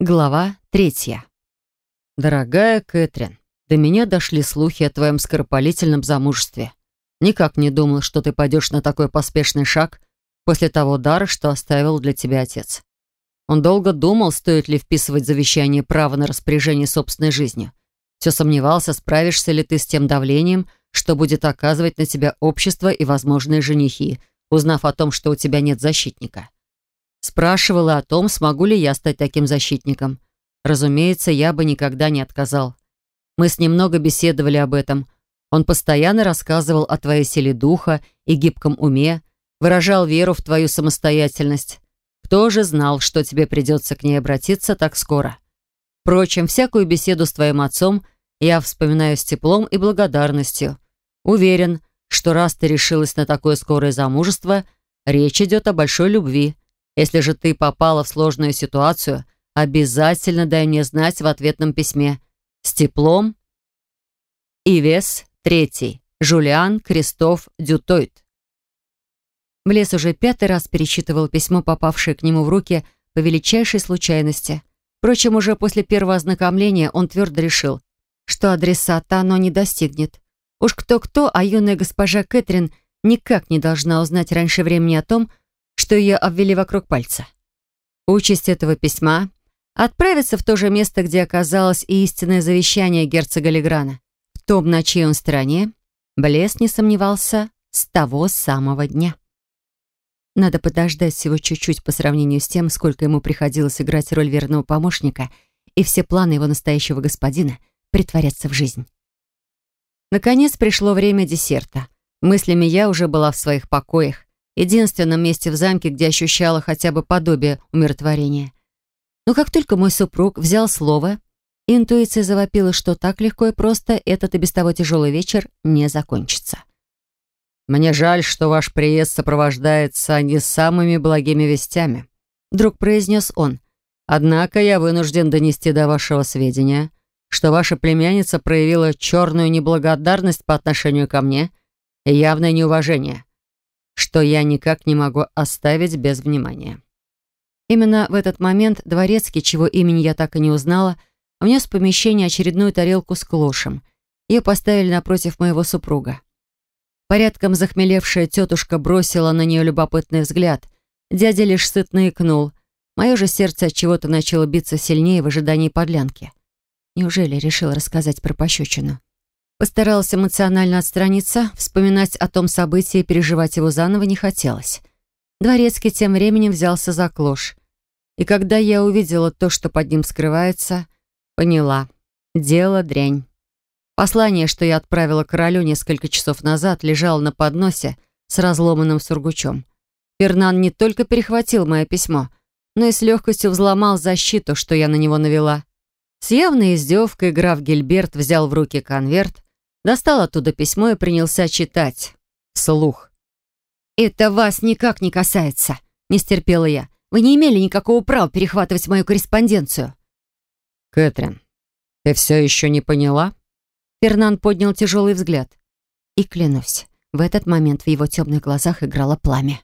Глава третья. «Дорогая Кэтрин, до меня дошли слухи о твоем скоропалительном замужестве. Никак не думал, что ты пойдешь на такой поспешный шаг после того дара, что оставил для тебя отец. Он долго думал, стоит ли вписывать завещание право на распоряжение собственной жизнью. Все сомневался, справишься ли ты с тем давлением, что будет оказывать на тебя общество и возможные женихи, узнав о том, что у тебя нет защитника. Спрашивала о том, смогу ли я стать таким защитником. Разумеется, я бы никогда не отказал. Мы с ним много беседовали об этом. Он постоянно рассказывал о твоей силе духа и гибком уме, выражал веру в твою самостоятельность. Кто же знал, что тебе придется к ней обратиться так скоро? Впрочем, всякую беседу с твоим отцом я вспоминаю с теплом и благодарностью. Уверен, что раз ты решилась на такое скорое замужество, речь идет о большой любви. Если же ты попала в сложную ситуацию, обязательно дай мне знать в ответном письме. С теплом. Ивес, третий. Жулиан Кристоф Дютойт. Блес уже пятый раз перечитывал письмо, попавшее к нему в руки по величайшей случайности. Впрочем, уже после первого ознакомления он твердо решил, что адресата оно не достигнет. Уж кто-кто, а юная госпожа Кэтрин никак не должна узнать раньше времени о том, что ее обвели вокруг пальца. Участь этого письма — отправиться в то же место, где оказалось и истинное завещание герцога Леграна. В том, на чьей он стороне, Блес не сомневался с того самого дня. Надо подождать всего чуть-чуть по сравнению с тем, сколько ему приходилось играть роль верного помощника, и все планы его настоящего господина притворятся в жизнь. Наконец пришло время десерта. Мыслями я уже была в своих покоях, единственном месте в замке, где ощущала хотя бы подобие умиротворения. Но как только мой супруг взял слово, интуиция завопила, что так легко и просто этот и без того тяжелый вечер не закончится. «Мне жаль, что ваш приезд сопровождается не самыми благими вестями», вдруг произнес он. «Однако я вынужден донести до вашего сведения, что ваша племянница проявила черную неблагодарность по отношению ко мне и явное неуважение что я никак не могу оставить без внимания. Именно в этот момент дворецкий, чего имени я так и не узнала, внес в помещение очередную тарелку с клошем. Ее поставили напротив моего супруга. Порядком захмелевшая тетушка бросила на нее любопытный взгляд. Дядя лишь сытно икнул. Мое же сердце от чего-то начало биться сильнее в ожидании подлянки. Неужели решил рассказать про пощечину? Постаралась эмоционально отстраниться, вспоминать о том событии и переживать его заново не хотелось. Дворецкий тем временем взялся за клош. И когда я увидела то, что под ним скрывается, поняла. Дело дрянь. Послание, что я отправила королю несколько часов назад, лежало на подносе с разломанным сургучом. Фернан не только перехватил мое письмо, но и с легкостью взломал защиту, что я на него навела. С явной издевкой граф Гильберт взял в руки конверт, Достал оттуда письмо и принялся читать. Вслух. «Это вас никак не касается», — не стерпела я. «Вы не имели никакого права перехватывать мою корреспонденцию». «Кэтрин, ты все еще не поняла?» Фернан поднял тяжелый взгляд. И клянусь, в этот момент в его темных глазах играло пламя.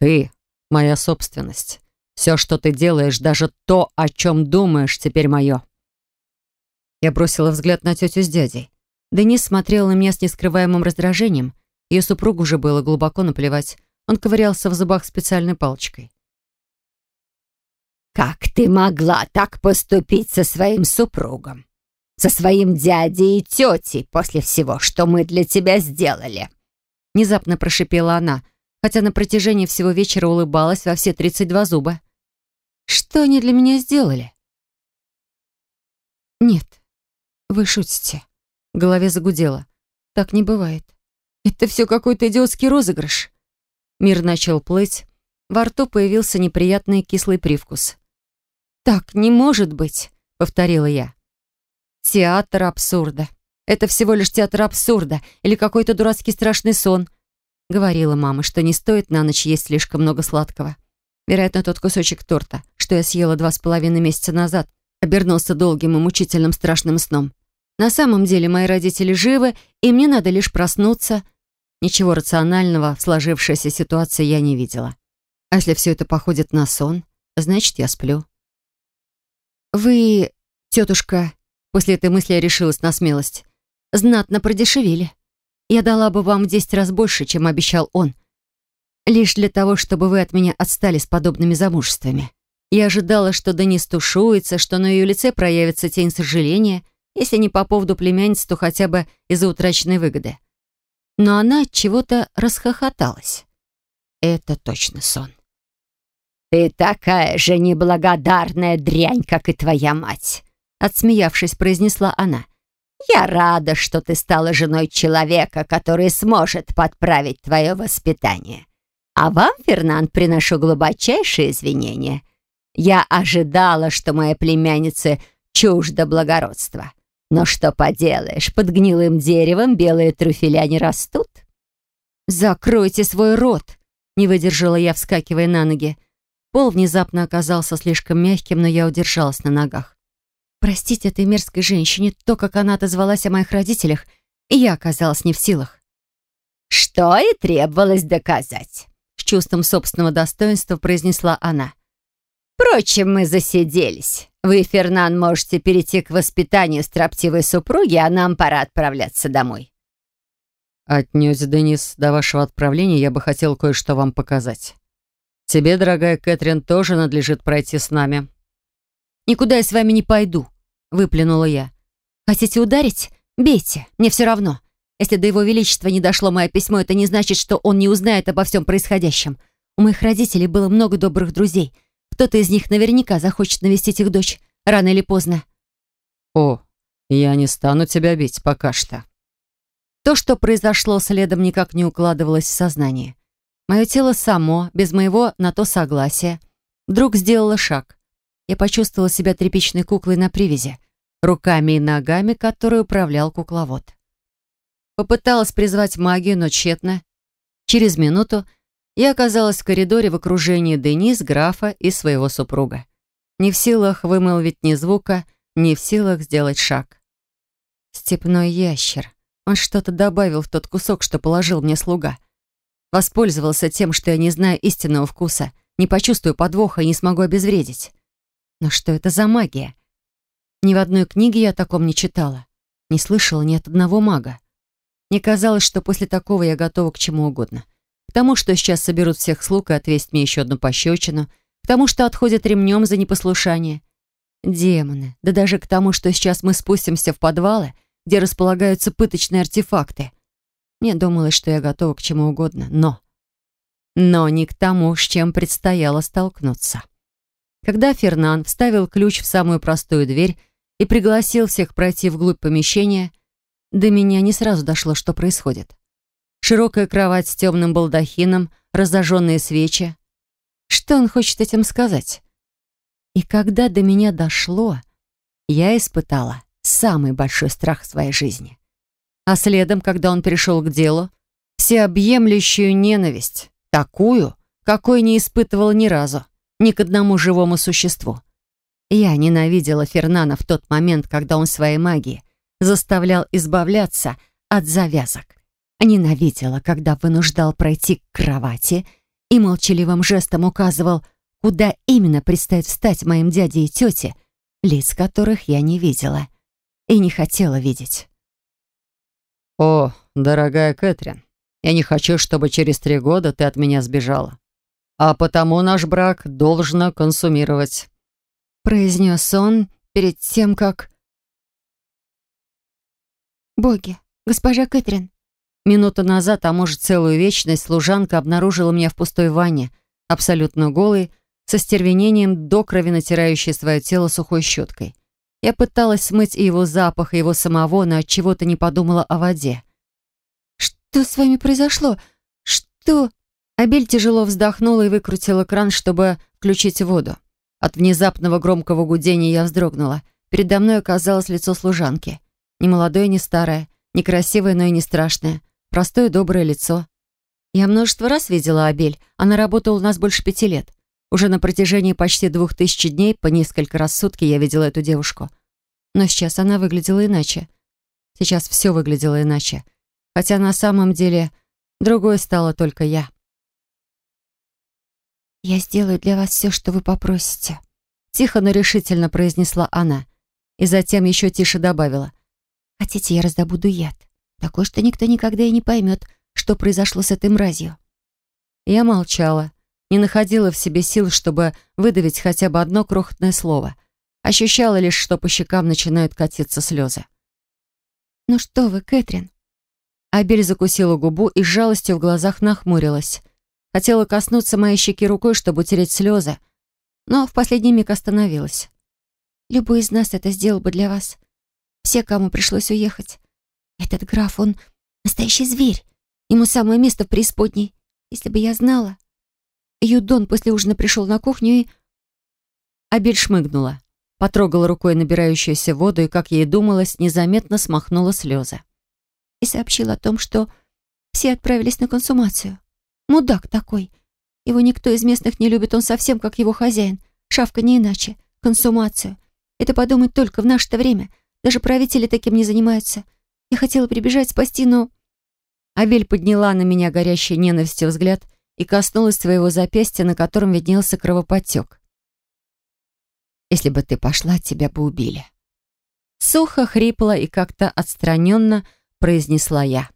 «Ты — моя собственность. Все, что ты делаешь, даже то, о чем думаешь, теперь мое». Я бросила взгляд на тетю с дядей. Денис смотрел на меня с нескрываемым раздражением. Ее супругу уже было глубоко наплевать. Он ковырялся в зубах специальной палочкой. «Как ты могла так поступить со своим супругом? Со своим дядей и тетей после всего, что мы для тебя сделали?» Внезапно прошипела она, хотя на протяжении всего вечера улыбалась во все тридцать два зуба. «Что они для меня сделали?» «Нет, вы шутите», голове загудело. Так не бывает. Это все какой-то идиотский розыгрыш. Мир начал плыть. Во рту появился неприятный кислый привкус. «Так не может быть», — повторила я. «Театр абсурда. Это всего лишь театр абсурда или какой-то дурацкий страшный сон», — говорила мама, что не стоит на ночь есть слишком много сладкого. Вероятно, тот кусочек торта, что я съела два с половиной месяца назад, обернулся долгим и мучительным страшным сном. На самом деле мои родители живы, и мне надо лишь проснуться. Ничего рационального в сложившейся ситуации я не видела. А если все это походит на сон, значит, я сплю. «Вы, тетушка...» После этой мысли я решилась на смелость. «Знатно продешевили. Я дала бы вам в десять раз больше, чем обещал он. Лишь для того, чтобы вы от меня отстали с подобными замужествами. Я ожидала, что Денис тушуется, что на ее лице проявится тень сожаления, если не по поводу племянницы, то хотя бы из-за утраченной выгоды. Но она от чего-то расхохоталась. Это точно сон. «Ты такая же неблагодарная дрянь, как и твоя мать», отсмеявшись, произнесла она. «Я рада, что ты стала женой человека, который сможет подправить твое воспитание. А вам, Фернанд, приношу глубочайшие извинения. Я ожидала, что моя племянница чужда благородства. Но что поделаешь, под гнилым деревом белые трюфеля не растут». «Закройте свой рот!» — не выдержала я, вскакивая на ноги. Пол внезапно оказался слишком мягким, но я удержалась на ногах. Простите этой мерзкой женщине то, как она отозвалась о моих родителях, и я оказалась не в силах. «Что и требовалось доказать», — с чувством собственного достоинства произнесла она. «Впрочем, мы засиделись. Вы, Фернан, можете перейти к воспитанию строптивой супруги, а нам пора отправляться домой». «Отнюдь, Денис, до вашего отправления я бы хотел кое-что вам показать. Тебе, дорогая Кэтрин, тоже надлежит пройти с нами». «Никуда я с вами не пойду», — выплюнула я. «Хотите ударить? Бейте, мне все равно. Если до его величества не дошло мое письмо, это не значит, что он не узнает обо всем происходящем. У моих родителей было много добрых друзей. Кто-то из них наверняка захочет навестить их дочь, рано или поздно». «О, я не стану тебя бить пока что». То, что произошло следом, никак не укладывалось в сознание. Мое тело само, без моего на то согласия, вдруг сделало шаг. Я почувствовала себя тряпичной куклой на привязи, руками и ногами, которой управлял кукловод. Попыталась призвать магию, но тщетно. Через минуту я оказалась в коридоре в окружении Денис, графа и своего супруга. Не в силах вымолвить ни звука, не в силах сделать шаг. Степной ящер. Он что-то добавил в тот кусок, что положил мне слуга. Воспользовался тем, что я не знаю истинного вкуса, не почувствую подвоха и не смогу обезвредить. Но что это за магия? Ни в одной книге я о таком не читала. Не слышала ни от одного мага. Мне казалось, что после такого я готова к чему угодно. К тому, что сейчас соберут всех слуг и отвесят мне еще одну пощечину. К тому, что отходят ремнем за непослушание. Демоны. Да даже к тому, что сейчас мы спустимся в подвалы, где располагаются пыточные артефакты. Мне думалось, что я готова к чему угодно, но... Но не к тому, с чем предстояло столкнуться. Когда Фернан вставил ключ в самую простую дверь и пригласил всех пройти вглубь помещения, до меня не сразу дошло, что происходит. Широкая кровать с темным балдахином, разожженные свечи. Что он хочет этим сказать? И когда до меня дошло, я испытала самый большой страх в своей жизни. А следом, когда он перешел к делу, всеобъемлющую ненависть, такую, какой не испытывал ни разу ни к одному живому существу. Я ненавидела Фернана в тот момент, когда он своей магией заставлял избавляться от завязок. Ненавидела, когда вынуждал пройти к кровати и молчаливым жестом указывал, куда именно предстоит встать моим дяде и тете, лиц которых я не видела и не хотела видеть. «О, дорогая Кэтрин, я не хочу, чтобы через три года ты от меня сбежала а потому наш брак должно консумировать», произнес он перед тем, как... «Боги, госпожа Кэтрин!» Минуту назад, а может целую вечность, служанка обнаружила меня в пустой ванне, абсолютно голой, со стервенением до крови натирающей свое тело сухой щеткой. Я пыталась смыть и его запах, и его самого, но от чего то не подумала о воде. «Что с вами произошло? Что...» Абель тяжело вздохнула и выкрутила кран, чтобы включить воду. От внезапного громкого гудения я вздрогнула. Передо мной оказалось лицо служанки. Не молодое, не старое, не красивое, но и не страшное. Простое, доброе лицо. Я множество раз видела Абель. Она работала у нас больше пяти лет. Уже на протяжении почти двух тысяч дней по несколько раз в сутки я видела эту девушку. Но сейчас она выглядела иначе. Сейчас все выглядело иначе. Хотя на самом деле другой стала только я. «Я сделаю для вас все, что вы попросите», Тихо, но решительно произнесла она. И затем еще тише добавила. «Хотите, я раздобуду яд? Такой, что никто никогда и не поймет, что произошло с этой мразью». Я молчала, не находила в себе сил, чтобы выдавить хотя бы одно крохотное слово. Ощущала лишь, что по щекам начинают катиться слезы. «Ну что вы, Кэтрин?» Абель закусила губу и с жалостью в глазах нахмурилась. Хотела коснуться моей щеки рукой, чтобы утереть слезы, но в последний миг остановилась. «Любой из нас это сделал бы для вас. Все, кому пришлось уехать. Этот граф, он настоящий зверь. Ему самое место в преисподней. Если бы я знала...» Юдон после ужина пришел на кухню и... Абель шмыгнула, потрогала рукой набирающуюся воду и, как ей думалось, незаметно смахнула слезы. И сообщила о том, что все отправились на консумацию. Мудак такой. Его никто из местных не любит, он совсем как его хозяин. Шавка не иначе. Консумацию. Это подумать только в наше-то время. Даже правители таким не занимаются. Я хотела прибежать спасти, но... Абель подняла на меня горящий ненавистью взгляд и коснулась своего запястья, на котором виднелся кровоподтек. «Если бы ты пошла, тебя бы убили». Сухо, хрипло и как-то отстраненно произнесла я.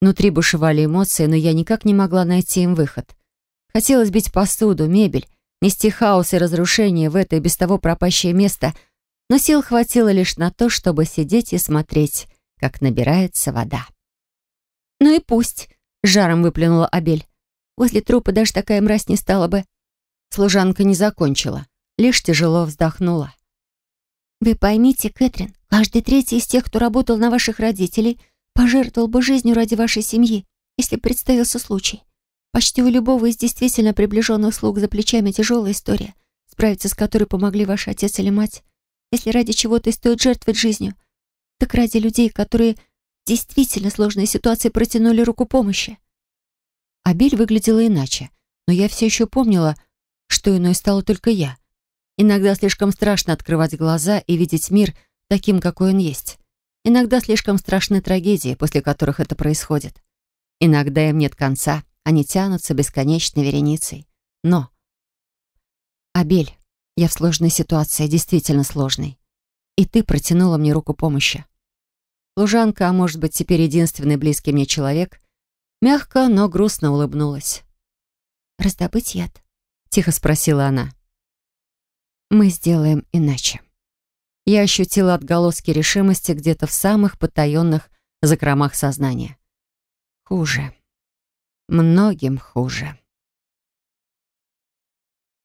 Внутри бушевали эмоции, но я никак не могла найти им выход. Хотелось бить посуду, мебель, нести хаос и разрушение в это и без того пропащее место, но сил хватило лишь на то, чтобы сидеть и смотреть, как набирается вода. «Ну и пусть», — жаром выплюнула Абель. «Возле трупа даже такая мразь не стала бы». Служанка не закончила, лишь тяжело вздохнула. «Вы поймите, Кэтрин, каждый третий из тех, кто работал на ваших родителей, пожертвовал бы жизнью ради вашей семьи, если представился случай. Почти у любого из действительно приближенных слуг за плечами тяжелая история, справиться с которой помогли ваш отец или мать. Если ради чего-то и стоит жертвовать жизнью, так ради людей, которые в действительно сложной ситуации протянули руку помощи. Абель выглядела иначе, но я все еще помнила, что иной стала только я. Иногда слишком страшно открывать глаза и видеть мир таким, какой он есть. Иногда слишком страшны трагедии, после которых это происходит. Иногда им нет конца, они тянутся бесконечной вереницей. Но... Абель, я в сложной ситуации, действительно сложной. И ты протянула мне руку помощи. Служанка, а может быть, теперь единственный близкий мне человек, мягко, но грустно улыбнулась. «Раздобыть яд?» — тихо спросила она. «Мы сделаем иначе» я ощутила отголоски решимости где-то в самых потаенных закромах сознания. Хуже. Многим хуже.